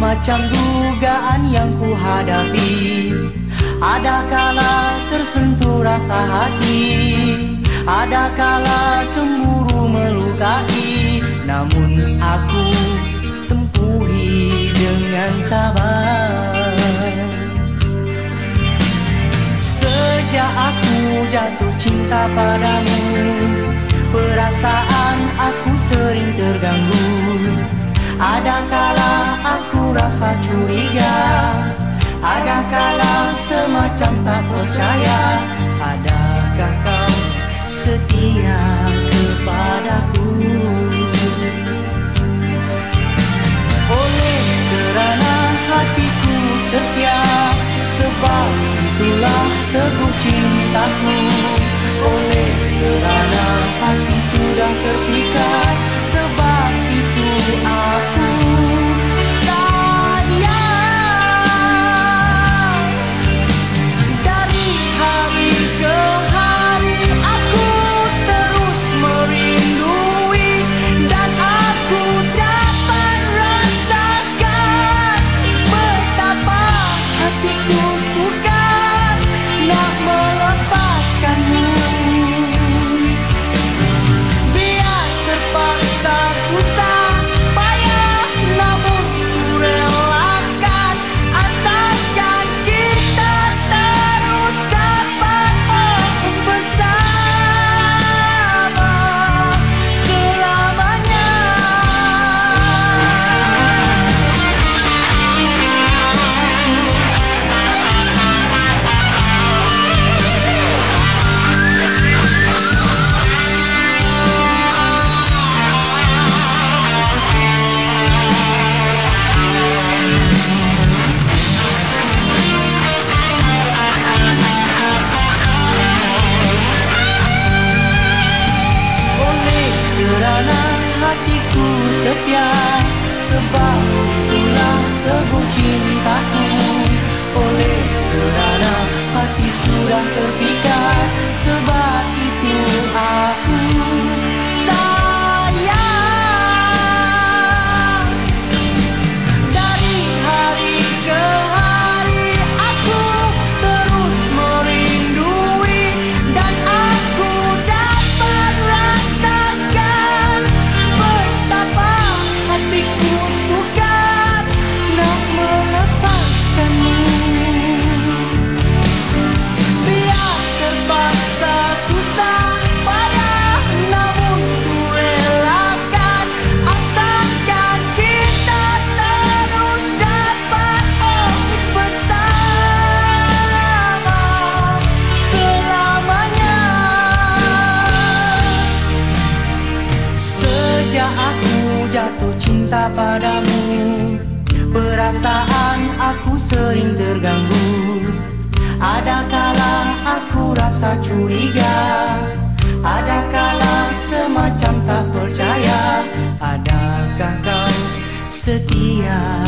Bermacam dugaan yang ku hadapi Ada kala tersentuh rasa hati? Ada kala cemburu melukai? Namun aku tempuhi dengan sabar. Sejak aku jatuh cinta padamu curiga. Ada kala semacam tak percaya? Adakah kau setia kepadaku? Oleh kerana hatiku setia Sebab itulah teguh cintaku. Oleh kerana hati sudah terpikat Sebab sudah terpikat Sebab Sejak aku jatuh cinta padamu. Perasaan aku sering terganggu. Ada kala aku rasa curiga? Ada kala semacam tak percaya? Adakah kau setia